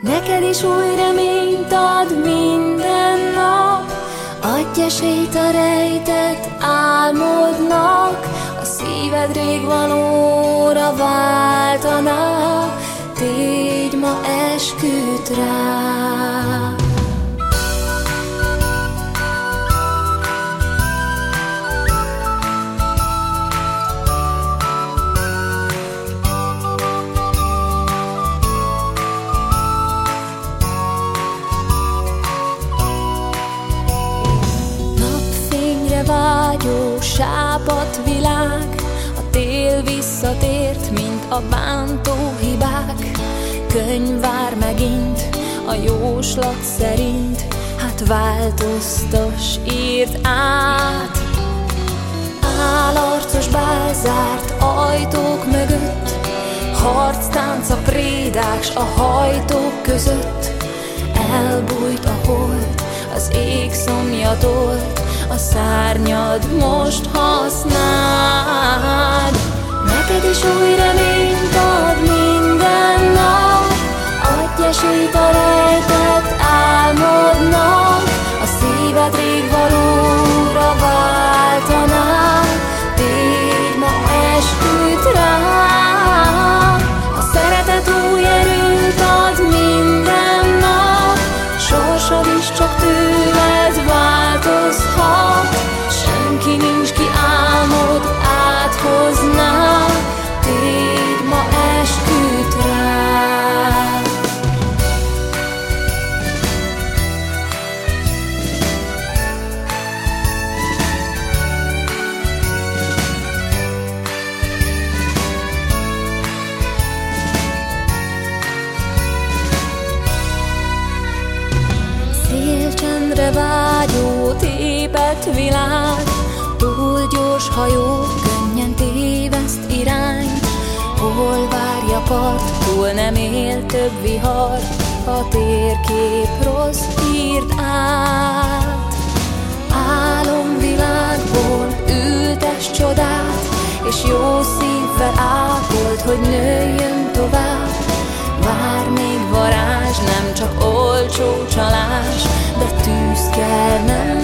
Neked is új reményt ad minden nap, Adj esélyt a rejtett álmodnak, A szíved rég valóra váltaná, Tégy ma esküt rá. Sápat világ, a tél visszatért, mint a bántó hibák. Könyv vár megint a jóslat szerint, hát változtas, írt át. Álarcos bázárt ajtók mögött, harctánc a prédák s a hajtók között, elbújt a hold, az ég szomja tolt, a szárnyad most használd. Neked is új reményt ad minden nap, adj esélyt a rejtett álmodnak, a szíved rég valóra Csendre vágyó tépet világ, túl gyors hajó, könnyen téveszt irány. Hol várja part, túl nem él több vihar, a térkép rossz írt át. Álomvilágból ültes csodát, és jó szívvel ápolt, hogy nőjön tovább. Vár még varázs, nem csak olcsó csalás, de Karena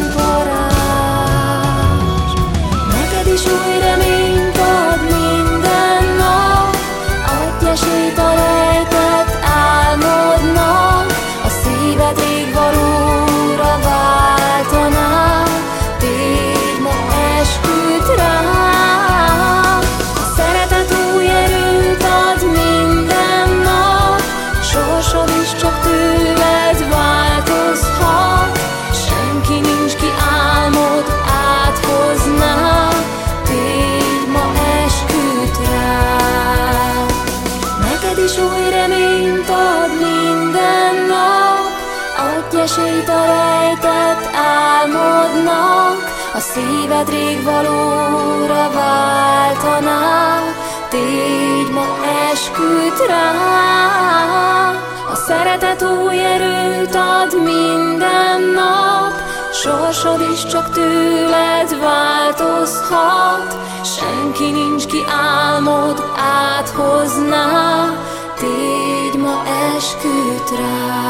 esélyt a rejtett álmodnak, a szíved rég valóra váltaná, tégy ma esküt rá. A szeretet új erőt ad minden nap, Sorsod is csak tőled változhat, Senki nincs ki álmod áthozná, Tégy ma esküt rá.